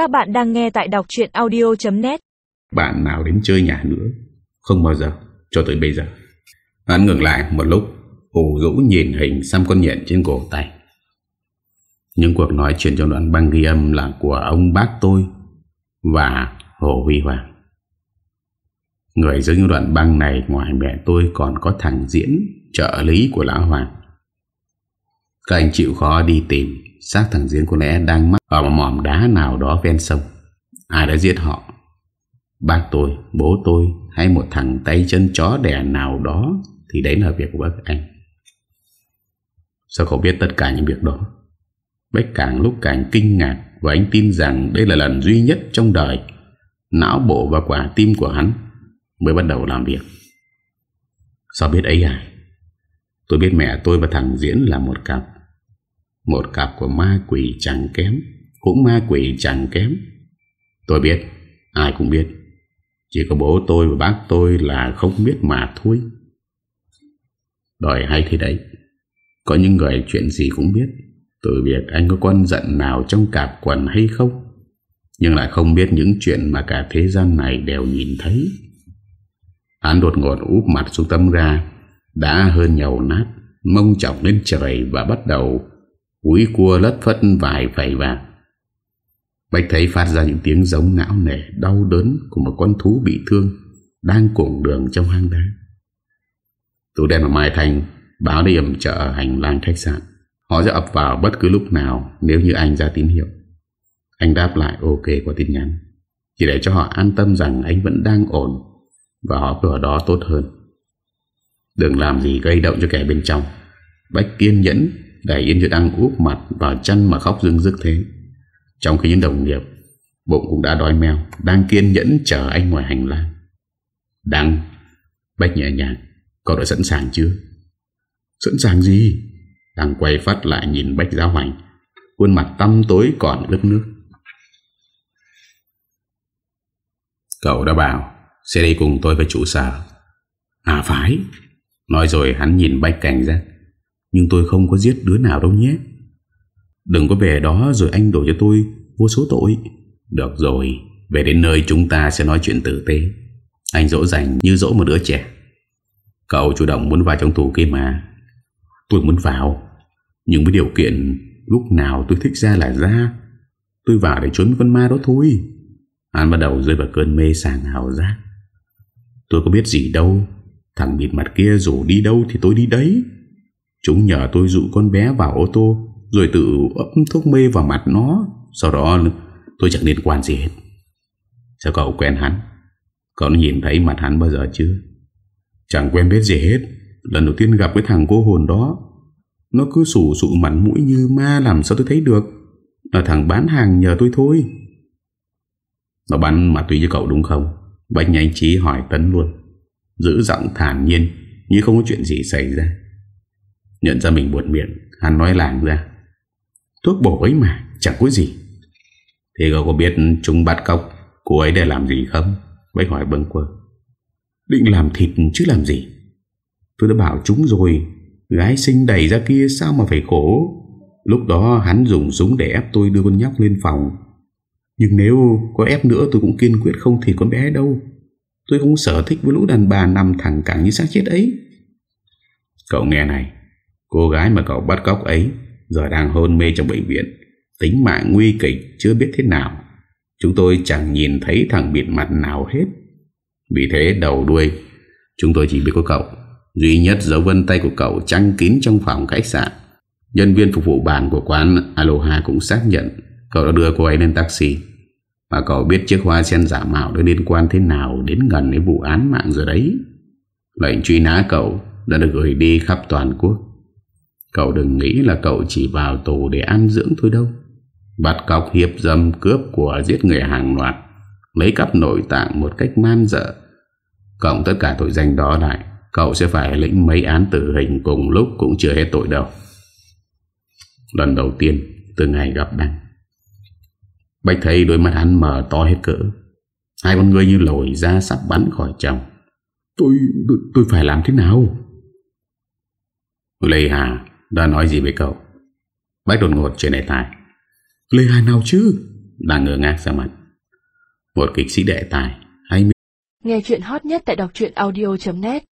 Các bạn đang nghe tại đọc chuyện audio.net Bạn nào đến chơi nhà nữa? Không bao giờ, Cho tới bây giờ. Hắn ngừng lại một lúc, ủ rũ nhìn hình xăm con nhện trên cổ tay. Những cuộc nói chuyện trong đoạn băng ghi âm Là của ông bác tôi Và Hồ Huy Hoàng Người giữ những đoạn băng này Ngoài mẹ tôi còn có thằng Diễn, Trợ lý của Lão Hoàng. Các anh chịu khó đi tìm. Xác thằng Diễn có lẽ đang mắc Ở một mỏm đá nào đó ven sông. Ai đã giết họ? Bác tôi, bố tôi Hay một thằng tay chân chó đẻ nào đó Thì đấy là việc của bác anh. Sao cậu biết tất cả những việc đó? Bách càng lúc càng kinh ngạc Và anh tin rằng đây là lần duy nhất trong đời. Não bộ và quả tim của hắn Mới bắt đầu làm việc. Sao biết ấy à Tôi biết mẹ tôi và thằng Diễn là một cặp. Một cặp của ma quỷ chẳng kém, Cũng ma quỷ chẳng kém. Tôi biết, Ai cũng biết. Chỉ có bố tôi và bác tôi là không biết mà thôi. Đòi hay thế đấy, Có những người chuyện gì cũng biết. Từ việc anh có con giận nào trong cạp quần hay không, Nhưng lại không biết những chuyện mà cả thế gian này đều nhìn thấy. Hắn đột ngột úp mặt xuống tấm ga đã hơn nhầu nát, Mông trọng lên trời và bắt đầu Úi cua lất phất vài vầy vàng Bạch thấy phát ra những tiếng giống não nề Đau đớn của một con thú bị thương Đang cuộn đường trong hang đá. Tú đen và Mai Thành Báo đi ẩm trợ hành lang khách sạn. Họ sẽ ập vào bất cứ lúc nào Nếu như anh ra tín hiệu. Anh đáp lại ok qua tin nhắn. Chỉ để cho họ an tâm rằng anh vẫn đang ổn Và họ ở đó tốt hơn. Đừng làm gì gây động cho kẻ bên trong. Bách kiên nhẫn Đẩy Yên Duyệt Đăng úp mặt vào chân mà khóc dưng dứt thế. Trong khi những đồng nghiệp Bụng cũng đã đói mèo Đang kiên nhẫn chờ anh ngoài hành lang. Đăng, Bách nhẹ nhàng, Cậu đã sẵn sàng chưa? Sẵn sàng gì? Đăng quay phát lại nhìn Bách giáo hoành, Khuôn mặt tăm tối còn ướt nước. Cậu đã bảo, Sẽ đi cùng tôi với chủ sở. À phải. Nói rồi hắn nhìn Bách cảnh ra. Nhưng tôi không có giết đứa nào đâu nhé. Đừng có về đó rồi anh đổ cho tôi Vô số tội. Được rồi, Về đến nơi chúng ta sẽ nói chuyện tử tế. Anh dỗ dành như dỗ một đứa trẻ. Cậu chủ động muốn vào trong tù kia mà. Tôi muốn vào. Nhưng với điều kiện Lúc nào tôi thích ra là ra. Tôi vào để trốn con ma đó thôi. Hắn bắt đầu rơi vào cơn mê sàng hào giác. Tôi có biết gì đâu. Thằng bịt mặt kia rủ đi đâu thì tôi đi đấy. Chúng nhờ tôi dụ con bé vào ô tô, Rồi tự ấp thuốc mê vào mặt nó. Sau đó tôi chẳng liên quan gì hết. Sao cậu quen hắn? Cậu nhìn thấy mặt hắn bao giờ chưa? Chẳng quen biết gì hết. Lần đầu tiên gặp với thằng cô hồn đó. Nó cứ sủ sụ mặt mũi như ma, Làm sao tôi thấy được? Là thằng bán hàng nhờ tôi thôi. Nó bán ma túy với cậu đúng không? Bách nhanh trí hỏi Tấn luôn. Giữ giọng thản nhiên Như không có chuyện gì xảy ra. Nhận ra mình buồn miệng, Hắn nói làng ra. Thuốc bổ ấy mà, chẳng có gì. Thì cậu có biết chúng bắt cóc Cô ấy để làm gì không? Bách hỏi bâng quơ. Định làm thịt chứ làm gì? Tôi đã bảo chúng rồi, Gái sinh đầy ra kia sao mà phải khổ? Lúc đó hắn dùng súng để ép tôi đưa con nhóc lên phòng. Nhưng nếu có ép nữa tôi cũng kiên quyết không thịt con bé đâu. Tôi không sở thích với lũ đàn bà nằm thẳng cẳng như xác chết ấy. Cậu nghe này, Cô gái mà cậu bắt cóc ấy Giờ đang hôn mê trong bệnh viện, Tính mạng nguy kịch chưa biết thế nào. Chúng tôi chẳng nhìn thấy thằng bịt mặt nào hết. Vì thế đầu đuôi, Chúng tôi chỉ biết có cậu. Duy nhất dấu vân tay của cậu trăng kín trong phòng khách sạn. Nhân viên phục vụ bàn của quán Aloha cũng xác nhận Cậu đã đưa cô ấy lên taxi. Mà cậu biết chiếc hoa sen giả mạo đã liên quan thế nào đến gần đến vụ án mạng rồi đấy? Lệnh truy nã cậu đã được gửi đi khắp toàn quốc. Cậu đừng nghĩ là cậu chỉ vào tù để ăn dưỡng thôi đâu. Bắt cọc hiệp dâm cướp của giết người hàng loạt, Lấy cắp nội tạng một cách man dợ. Cộng tất cả tội danh đó lại, Cậu sẽ phải lĩnh mấy án tử hình cùng lúc cũng chưa hết tội đâu. Lần đầu tiên từ ngày gặp Đăng. Bạch thấy đôi mắt hắn mở to hết cỡ. Hai con người như lồi ra sắp bắn khỏi chồng. Tôi, tôi, tôi phải làm thế nào? Lê Hà đã nói gì với cậu? Bách đột ngột trên đề tài. Lê Hà nào chứ? Đang ngơ ngác ra mặt. Một kịch sĩ đệ tài hay Nghe chuyện hot nhất tại đọc audio.net